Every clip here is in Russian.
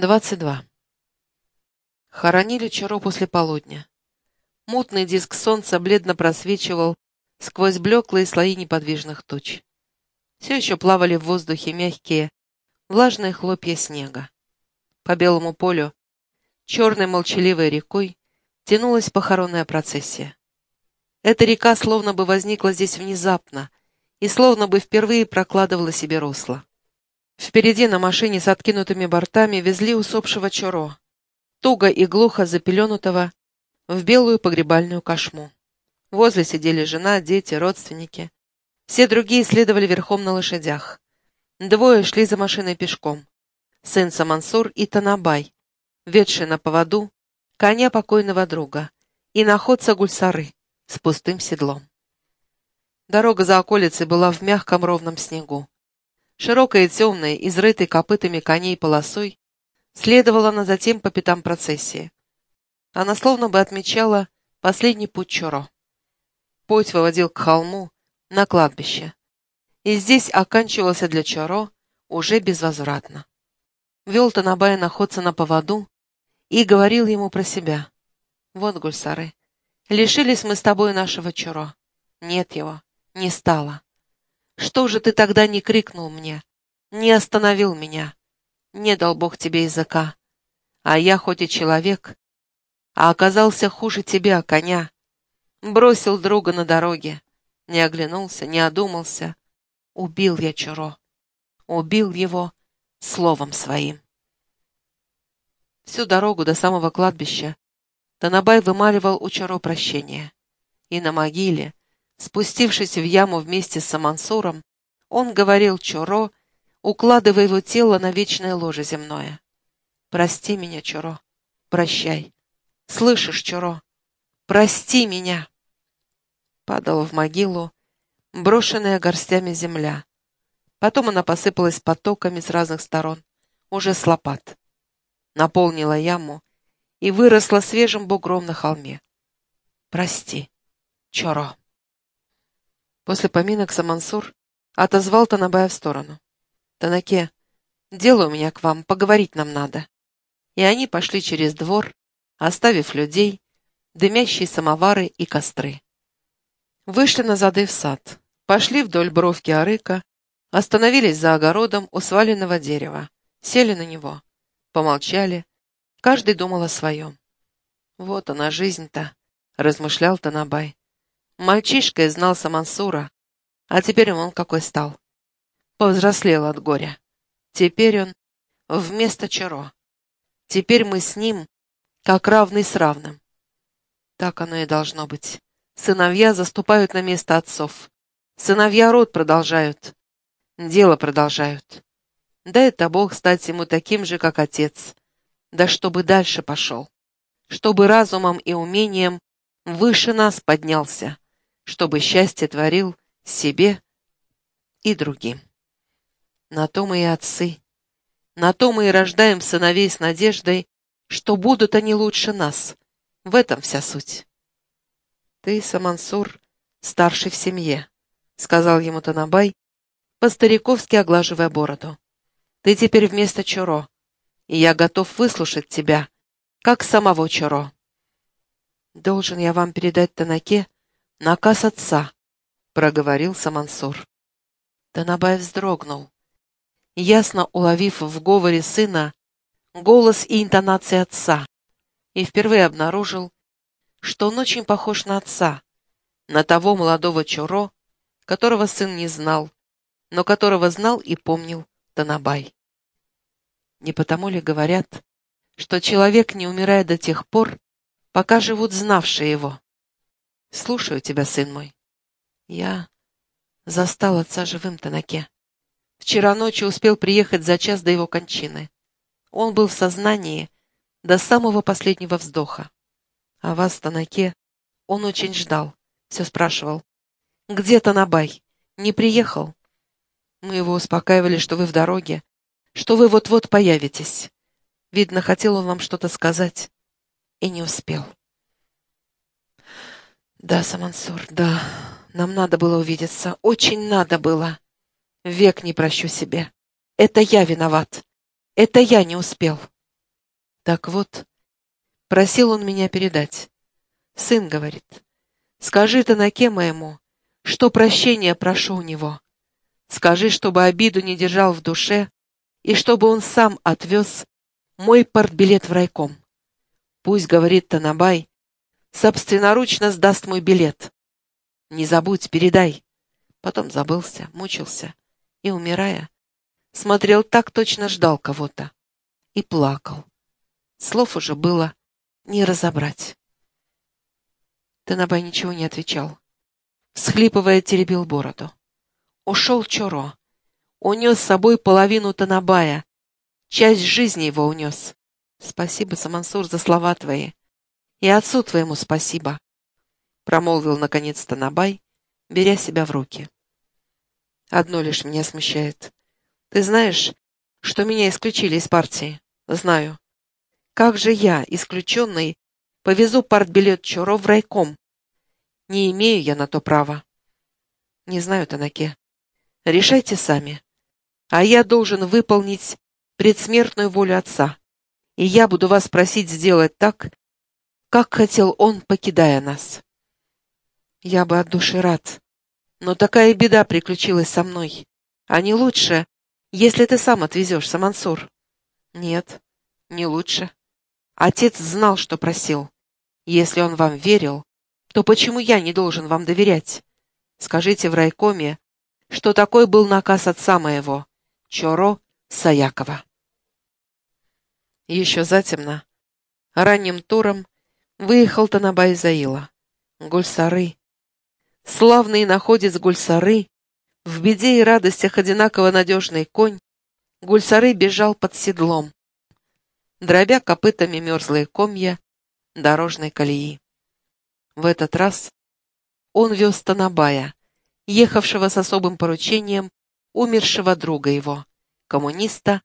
22. Хоронили Чаро после полудня. Мутный диск солнца бледно просвечивал сквозь блеклые слои неподвижных туч. Все еще плавали в воздухе мягкие, влажные хлопья снега. По белому полю, черной молчаливой рекой, тянулась похоронная процессия. Эта река словно бы возникла здесь внезапно и словно бы впервые прокладывала себе русло. Впереди на машине с откинутыми бортами везли усопшего Чоро, туго и глухо запеленутого в белую погребальную кошму. Возле сидели жена, дети, родственники. Все другие следовали верхом на лошадях. Двое шли за машиной пешком. Сын Самансур и Танабай, ведший на поводу коня покойного друга, и находца Гульсары с пустым седлом. Дорога за околицей была в мягком ровном снегу. Широкая темная, изрытой копытами коней полосой, следовала она затем по пятам процессии. Она словно бы отмечала последний путь Чоро. Путь выводил к холму, на кладбище. И здесь оканчивался для Чоро уже безвозвратно. Вел Танабая находца на поводу и говорил ему про себя. «Вот, Гульсары, лишились мы с тобой нашего Чоро. Нет его, не стало. Что же ты тогда не крикнул мне, не остановил меня? Не дал Бог тебе языка. А я хоть и человек, а оказался хуже тебя, коня. Бросил друга на дороге, не оглянулся, не одумался. Убил я Чуро. Убил его словом своим. Всю дорогу до самого кладбища Танабай вымаливал у Чаро прощение. И на могиле, Спустившись в яму вместе с Самансуром, он говорил Чоро, укладывая его тело на вечное ложе земное. «Прости меня, Чоро, прощай. Слышишь, Чоро, прости меня!» Падала в могилу, брошенная горстями земля. Потом она посыпалась потоками с разных сторон, уже с лопат. Наполнила яму и выросла свежим бугром на холме. «Прости, Чоро!» После поминок Самансур отозвал Танабая в сторону. «Танаке, дело у меня к вам, поговорить нам надо». И они пошли через двор, оставив людей, дымящие самовары и костры. Вышли на зады в сад, пошли вдоль бровки арыка, остановились за огородом у сваленного дерева, сели на него, помолчали, каждый думал о своем. «Вот она, жизнь-то», — размышлял Танабай. Мальчишкой знался Мансура, а теперь он какой стал. Повзрослел от горя. Теперь он вместо Чаро. Теперь мы с ним как равный с равным. Так оно и должно быть. Сыновья заступают на место отцов. Сыновья род продолжают. Дело продолжают. Да это Бог стать ему таким же, как отец. Да чтобы дальше пошел. Чтобы разумом и умением выше нас поднялся чтобы счастье творил себе и другим. На то мы и отцы, на то мы и рождаем сыновей с надеждой, что будут они лучше нас. В этом вся суть. Ты, Самансур, старший в семье, — сказал ему Танабай, по-стариковски оглаживая бороду. Ты теперь вместо Чуро, и я готов выслушать тебя, как самого Чуро. Должен я вам передать Танаке, «Наказ отца», — проговорил Самансур. Танабай вздрогнул, ясно уловив в говоре сына голос и интонации отца, и впервые обнаружил, что он очень похож на отца, на того молодого Чуро, которого сын не знал, но которого знал и помнил Танабай. Не потому ли говорят, что человек не умирает до тех пор, пока живут знавшие его? Слушаю тебя, сын мой. Я застал отца живым Танаке. Вчера ночью успел приехать за час до его кончины. Он был в сознании до самого последнего вздоха. А вас, Танаке, он очень ждал. Все спрашивал. «Где Танабай? Не приехал?» Мы его успокаивали, что вы в дороге, что вы вот-вот появитесь. Видно, хотел он вам что-то сказать и не успел. Да, Самансур, да. Нам надо было увидеться. Очень надо было. Век не прощу себе. Это я виноват. Это я не успел. Так вот, просил он меня передать. Сын говорит, скажи Танаке моему, что прощения прошу у него. Скажи, чтобы обиду не держал в душе, и чтобы он сам отвез мой портбилет в райком. Пусть, говорит Танабай, собственноручно сдаст мой билет. Не забудь, передай. Потом забылся, мучился и, умирая, смотрел так, точно ждал кого-то. И плакал. Слов уже было не разобрать. Танабай ничего не отвечал. Схлипывая, теребил бороду. Ушел Чоро. Унес с собой половину Танабая. Часть жизни его унес. Спасибо, Самансур, за слова твои. И отцу твоему спасибо. Промолвил, наконец, Танабай, беря себя в руки. Одно лишь меня смущает. Ты знаешь, что меня исключили из партии? Знаю. Как же я, исключенный, повезу партбилет Чуро в райком? Не имею я на то права. Не знаю, Танаке. Решайте сами. А я должен выполнить предсмертную волю отца. И я буду вас просить сделать так, как хотел он, покидая нас. Я бы от души рад. Но такая беда приключилась со мной. А не лучше, если ты сам отвезешь, Самансур? Нет, не лучше. Отец знал, что просил. Если он вам верил, то почему я не должен вам доверять? Скажите в райкоме, что такой был наказ отца моего, Чоро Саякова. Еще затемно, ранним туром, выехал Танабай Заила. Гульсары, славный находец Гульсары, в беде и радостях одинаково надежный конь, Гульсары бежал под седлом, дробя копытами мерзлые комья дорожной колеи. В этот раз он вез Танабая, ехавшего с особым поручением умершего друга его, коммуниста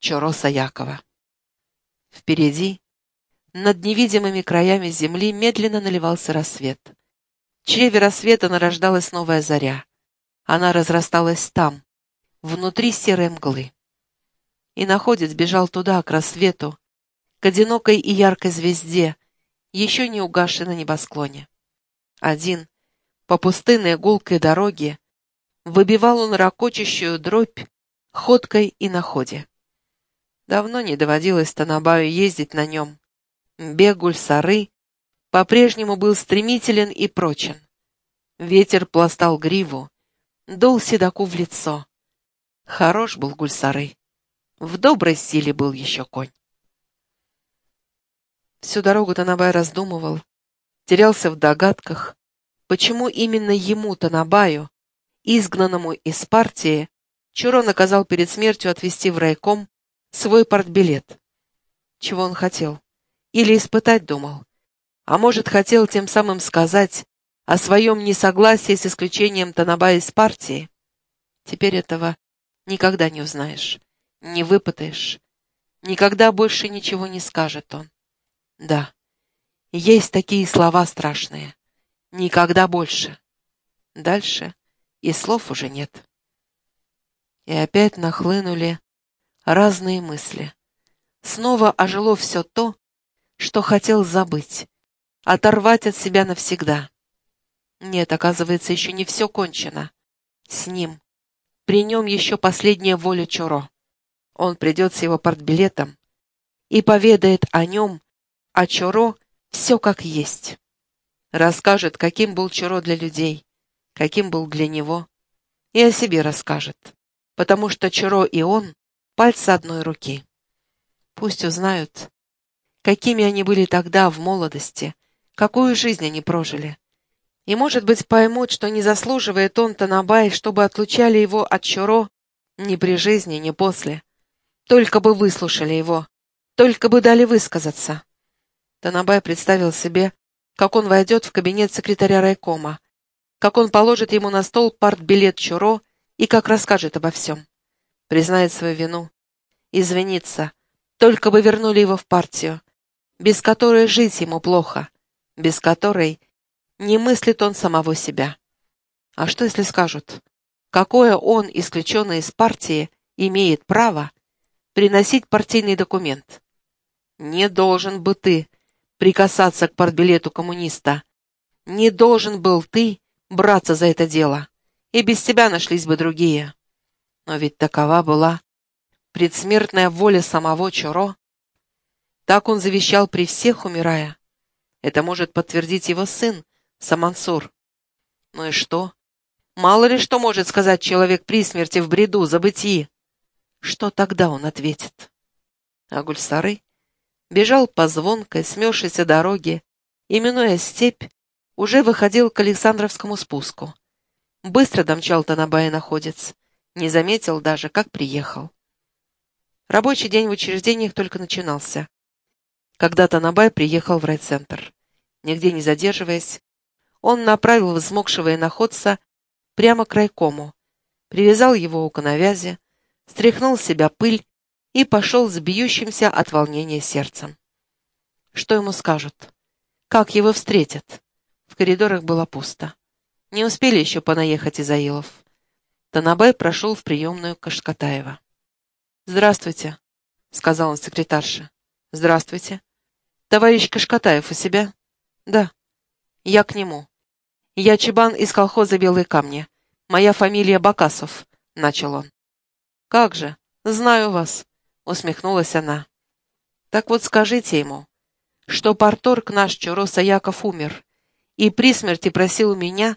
Чороса Якова. Впереди, над невидимыми краями земли, медленно наливался рассвет. В чреве рассвета нарождалась новая заря. Она разрасталась там, внутри серой мглы. И находец бежал туда, к рассвету, к одинокой и яркой звезде, еще не угасшей на небосклоне. Один, по пустынной гулкой дороге, выбивал он ракочущую дробь ходкой и на ходе. Давно не доводилось Танабаю ездить на нем. Бег гульсары по-прежнему был стремителен и прочен. Ветер пластал гриву, дул седаку в лицо. Хорош был гульсары. В доброй силе был еще конь. Всю дорогу Танабай раздумывал, терялся в догадках, почему именно ему, Танабаю, изгнанному из партии, Чуро наказал перед смертью отвезти в райком свой портбилет. Чего он хотел? Или испытать думал? А может, хотел тем самым сказать о своем несогласии с исключением Танабая из партии? Теперь этого никогда не узнаешь, не выпытаешь. Никогда больше ничего не скажет он. Да, есть такие слова страшные. Никогда больше. Дальше и слов уже нет. И опять нахлынули разные мысли. Снова ожило все то, что хотел забыть, оторвать от себя навсегда. Нет, оказывается, еще не все кончено. С ним. При нем еще последняя воля Чуро. Он придет с его портбилетом и поведает о нем, о Чуро, все как есть. Расскажет, каким был Чуро для людей, каким был для него, и о себе расскажет, потому что Чуро и он — пальцы одной руки. Пусть узнают, какими они были тогда, в молодости, какую жизнь они прожили. И, может быть, поймут, что не заслуживает он Танабай, чтобы отлучали его от Чуро ни при жизни, ни после. Только бы выслушали его, только бы дали высказаться. Танабай представил себе, как он войдет в кабинет секретаря райкома, как он положит ему на стол партбилет Чуро и как расскажет обо всем. Признает свою вину, извинится, только бы вернули его в партию, без которой жить ему плохо, без которой не мыслит он самого себя. А что, если скажут, какое он, исключенный из партии, имеет право приносить партийный документ? Не должен бы ты прикасаться к партбилету коммуниста. Не должен был ты браться за это дело. И без тебя нашлись бы другие. Но ведь такова была предсмертная воля самого Чоро. Так он завещал при всех, умирая. Это может подтвердить его сын, Самансур. Ну и что? Мало ли что может сказать человек при смерти в бреду, забытии. Что тогда он ответит? А Гульсары бежал по звонкой, смершейся дороге, именуя степь, уже выходил к Александровскому спуску. Быстро домчал Танабай находец, не заметил даже, как приехал. Рабочий день в учреждениях только начинался. Когда Танабай приехал в райцентр. Нигде не задерживаясь, он направил взмокшего иноходца прямо к райкому, привязал его у коновязи, стряхнул с себя пыль и пошел с бьющимся от волнения сердцем. Что ему скажут? Как его встретят? В коридорах было пусто. Не успели еще понаехать Изаилов. Танабай прошел в приемную Кашкатаева. «Здравствуйте», — сказал он секретарше. «Здравствуйте. Товарищ Кашкатаев у себя?» «Да». «Я к нему. Я Чебан из колхоза «Белые камни». Моя фамилия Бакасов», — начал он. «Как же, знаю вас», — усмехнулась она. «Так вот скажите ему, что порторг наш Чуроса Яков умер, и при смерти просил меня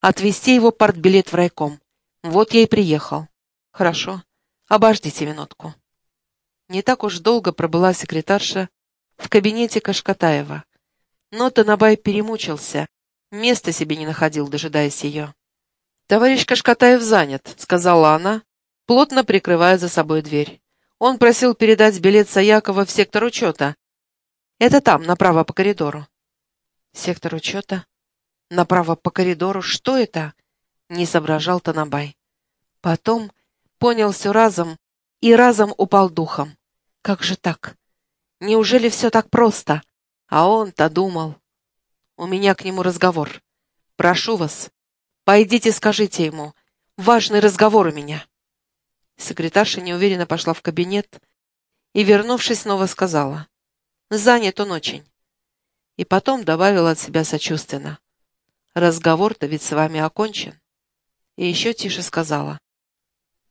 отвезти его портбилет в райком. Вот я и приехал. Хорошо, обождите минутку». Не так уж долго пробыла секретарша в кабинете Кашкатаева, но Танабай перемучился, места себе не находил, дожидаясь ее. «Товарищ Кашкатаев занят», — сказала она, плотно прикрывая за собой дверь. Он просил передать билет Саякова в сектор учета. Это там, направо по коридору. Сектор учета? Направо по коридору? Что это? Не соображал Танабай. Потом понял все разом и разом упал духом. Как же так? Неужели все так просто? А он-то думал. У меня к нему разговор. Прошу вас, пойдите скажите ему. Важный разговор у меня. Секретарша неуверенно пошла в кабинет и, вернувшись, снова сказала. «Занят он очень». И потом добавила от себя сочувственно. «Разговор-то ведь с вами окончен». И еще тише сказала.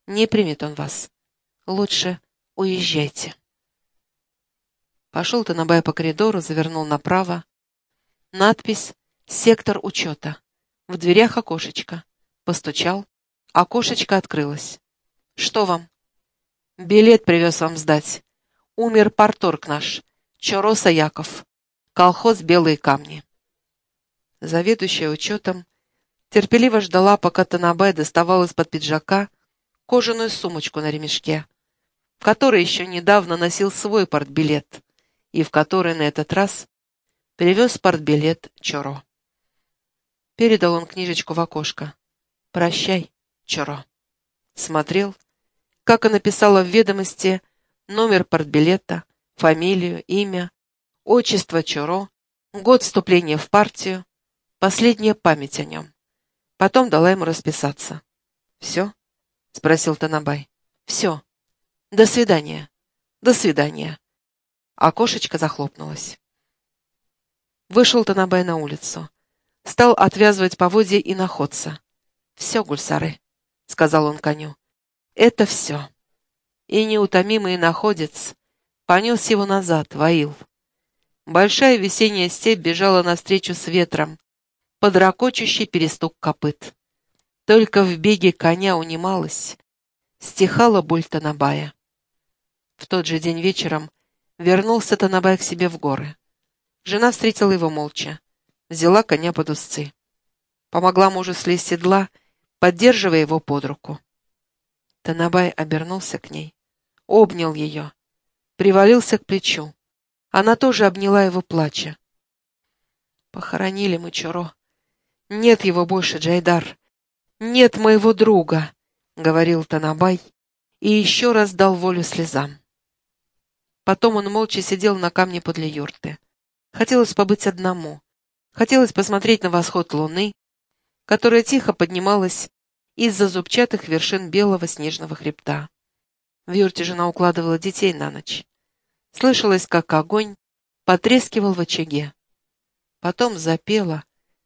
«Не примет он вас. Лучше уезжайте». Пошел Танабай по коридору, завернул направо. Надпись «Сектор учета». В дверях окошечко. Постучал. Окошечко открылось. «Что вам?» «Билет привез вам сдать. Умер порторг наш, Чороса Яков. Колхоз «Белые камни». Заведующая учетом терпеливо ждала, пока Танабай доставал из-под пиджака кожаную сумочку на ремешке, в которой еще недавно носил свой портбилет и в которой на этот раз привез портбилет Чоро. Передал он книжечку в окошко. «Прощай, Чоро». Смотрел, как и написала в ведомости номер портбилета, фамилию, имя, отчество Чуро, год вступления в партию, последняя память о нем. Потом дала ему расписаться. «Все?» — спросил Танабай. «Все. До свидания. До свидания». Окошечко захлопнулось. Вышел Танабай на улицу. Стал отвязывать поводья и находца. «Все, гульсары», — сказал он коню. Это все. И неутомимый находец понес его назад, воил. Большая весенняя степь бежала навстречу с ветром, под ракочущий перестук копыт. Только в беге коня унималась, стихала боль Танабая. В тот же день вечером вернулся Танабай к себе в горы. Жена встретила его молча, взяла коня под узцы. Помогла мужу слезть седла, поддерживая его под руку. Танабай обернулся к ней, обнял ее, привалился к плечу. Она тоже обняла его, плача. «Похоронили мы Чуро. Нет его больше, Джайдар. Нет моего друга», — говорил Танабай и еще раз дал волю слезам. Потом он молча сидел на камне подле юрты. Хотелось побыть одному. Хотелось посмотреть на восход луны, которая тихо поднималась из-за зубчатых вершин белого снежного хребта. В юрте жена укладывала детей на ночь. Слышалось, как огонь потрескивал в очаге. Потом запела,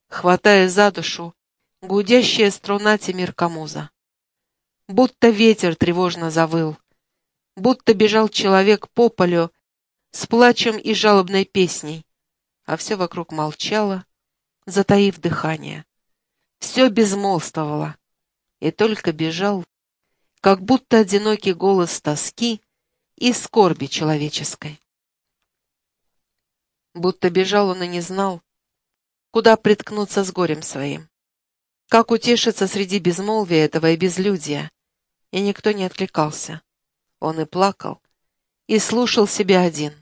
хватая за душу, гудящая струна Тимиркамуза. Будто ветер тревожно завыл, будто бежал человек по полю с плачем и жалобной песней, а все вокруг молчало, затаив дыхание. Все безмолвствовало, и только бежал, как будто одинокий голос тоски и скорби человеческой. Будто бежал он и не знал, куда приткнуться с горем своим. Как утешиться среди безмолвия этого и безлюдия? И никто не откликался. Он и плакал, и слушал себя один.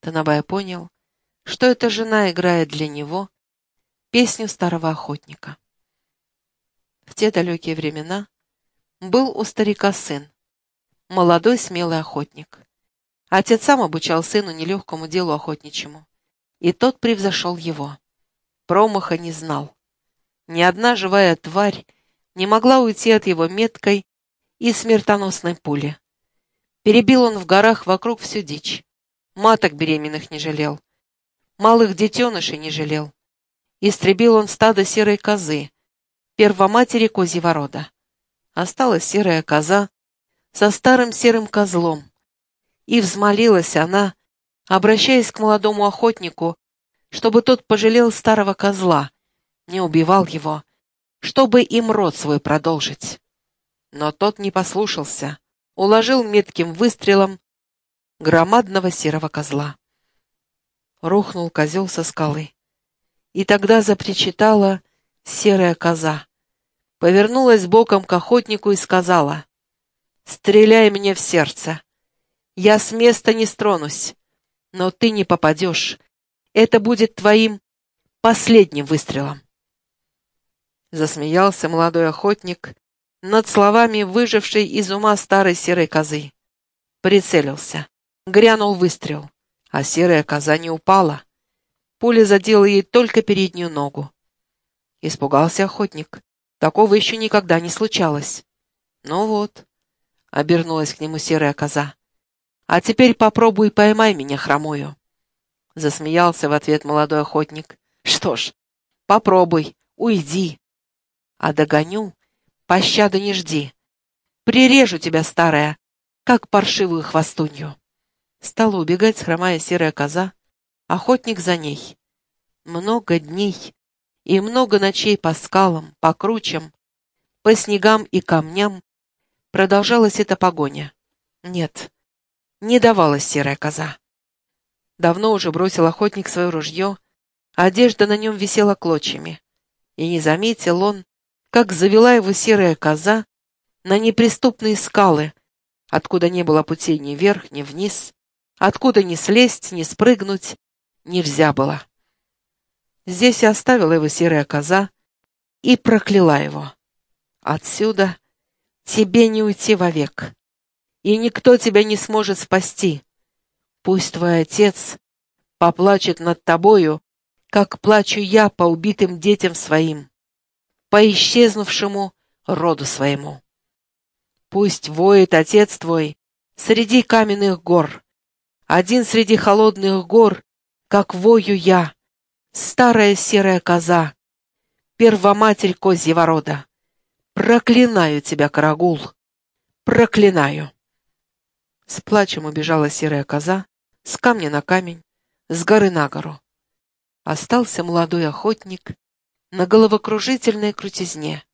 Танабай понял, что эта жена играет для него песню старого охотника. В те далекие времена был у старика сын, молодой смелый охотник. Отец сам обучал сыну нелегкому делу охотничьему, и тот превзошел его промаха не знал. Ни одна живая тварь не могла уйти от его меткой и смертоносной пули. Перебил он в горах вокруг всю дичь. Маток беременных не жалел. Малых детенышей не жалел. Истребил он стадо серой козы, первоматери козьего рода. Осталась серая коза со старым серым козлом. И взмолилась она, обращаясь к молодому охотнику, чтобы тот пожалел старого козла, не убивал его, чтобы им род свой продолжить. Но тот не послушался, уложил метким выстрелом громадного серого козла. Рухнул козел со скалы. И тогда запричитала серая коза. Повернулась боком к охотнику и сказала, «Стреляй мне в сердце. Я с места не стронусь, но ты не попадешь, это будет твоим последним выстрелом. Засмеялся молодой охотник над словами выжившей из ума старой серой козы. Прицелился. Грянул выстрел, а серая коза не упала. Пуля задела ей только переднюю ногу. Испугался охотник. Такого еще никогда не случалось. Ну вот, обернулась к нему серая коза. А теперь попробуй поймай меня хромую. Засмеялся в ответ молодой охотник. Что ж, попробуй, уйди. А догоню, пощады не жди. Прирежу тебя, старая, как паршивую хвостунью. Стала убегать, хромая серая коза, охотник за ней. Много дней и много ночей по скалам, по кручам, по снегам и камням продолжалась эта погоня. Нет, не давалась серая коза. Давно уже бросил охотник свое ружье, одежда на нем висела клочьями. И не заметил он, как завела его серая коза на неприступные скалы, откуда не было путей ни вверх, ни вниз, откуда ни слезть, ни спрыгнуть нельзя было. Здесь и оставила его серая коза и прокляла его. Отсюда тебе не уйти вовек, и никто тебя не сможет спасти, Пусть твой отец поплачет над тобою, как плачу я по убитым детям своим, по исчезнувшему роду своему. Пусть воет отец твой среди каменных гор, один среди холодных гор, как вою я, старая серая коза, первоматерь козьего рода. Проклинаю тебя, Карагул, проклинаю. С плачем убежала серая коза, с камня на камень, с горы на гору. Остался молодой охотник на головокружительной крутизне.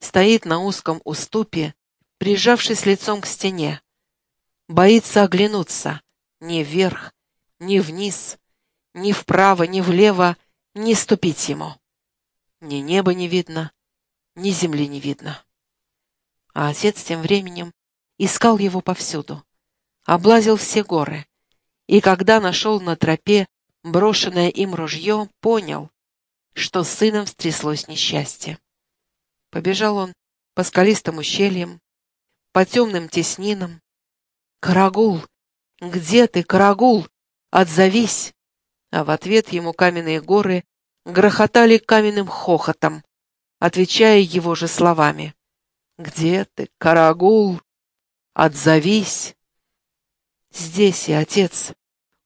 Стоит на узком уступе, прижавшись лицом к стене. Боится оглянуться ни вверх, ни вниз, ни вправо, ни влево, не ступить ему. Ни неба не видно, ни земли не видно. А отец тем временем искал его повсюду, облазил все горы, и когда нашел на тропе брошенное им ружье, понял, что с сыном стряслось несчастье. Побежал он по скалистым ущельям, по темным теснинам. «Карагул! Где ты, Карагул? Отзовись!» А в ответ ему каменные горы грохотали каменным хохотом, отвечая его же словами. «Где ты, Карагул? Отзовись!» Здесь и отец.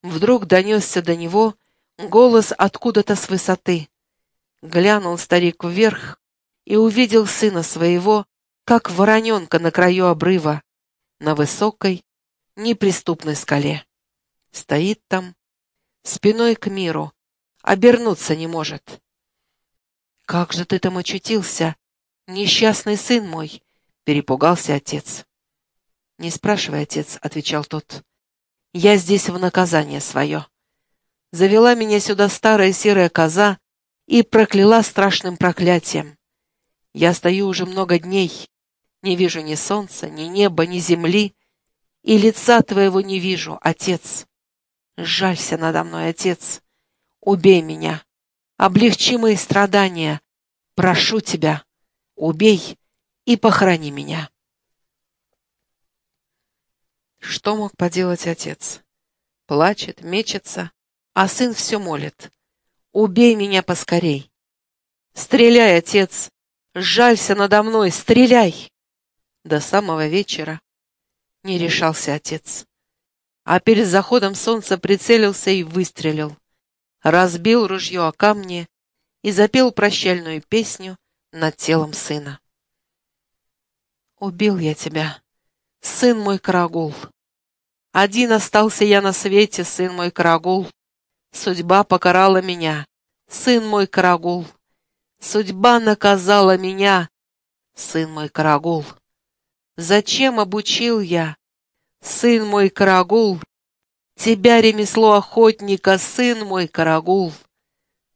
Вдруг донесся до него голос откуда-то с высоты. Глянул старик вверх и увидел сына своего, как вороненка на краю обрыва, на высокой, неприступной скале. Стоит там, спиной к миру, обернуться не может. «Как же ты там очутился, несчастный сын мой?» — перепугался отец. «Не спрашивай, отец», — отвечал тот. «Я здесь в наказание свое. Завела меня сюда старая серая коза и прокляла страшным проклятием. Я стою уже много дней, не вижу ни солнца, ни неба, ни земли, и лица твоего не вижу, отец. Жалься надо мной, отец. Убей меня. Облегчи мои страдания. Прошу тебя, убей и похорони меня. Что мог поделать отец? Плачет, мечется, а сын все молит. «Убей меня поскорей!» «Стреляй, отец! Жалься надо мной! Стреляй!» До самого вечера не решался отец. А перед заходом солнца прицелился и выстрелил. Разбил ружье о камни и запел прощальную песню над телом сына. «Убил я тебя, сын мой Карагул. Один остался я на свете, сын мой Карагул. Судьба покарала меня, сын мой Карагул. Судьба наказала меня, сын мой Карагул. Зачем обучил я, сын мой Карагул, тебя ремесло охотника, сын мой Карагул?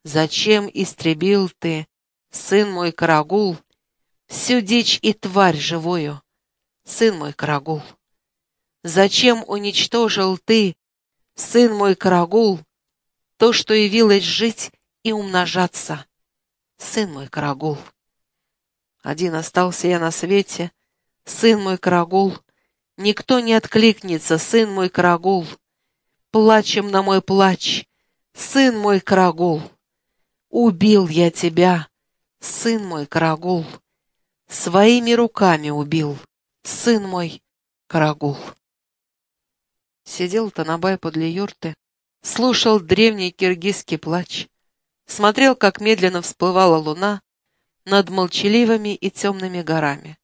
Зачем истребил ты, сын мой Карагул, всю дичь и тварь живую, сын мой Карагул? Зачем уничтожил ты, сын мой Карагул, то, что явилось жить и умножаться, сын мой Карагул? Один остался я на свете, сын мой Карагул, никто не откликнется, сын мой Карагул, плачем на мой плач, сын мой Карагул, убил я тебя, сын мой Карагул, своими руками убил, сын мой Карагул. Сидел Танабай подле юрты, слушал древний киргизский плач, смотрел, как медленно всплывала луна над молчаливыми и темными горами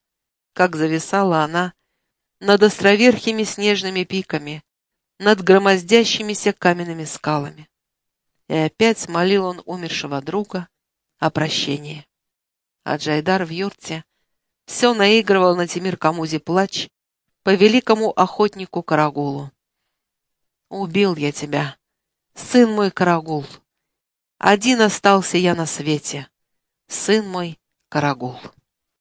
как зависала она над островерхими снежными пиками, над громоздящимися каменными скалами. И опять молил он умершего друга о прощении. А Джайдар в юрте все наигрывал на Тимир Камузе плач по великому охотнику Карагулу. «Убил я тебя, сын мой Карагул. Один остался я на свете, сын мой Карагул».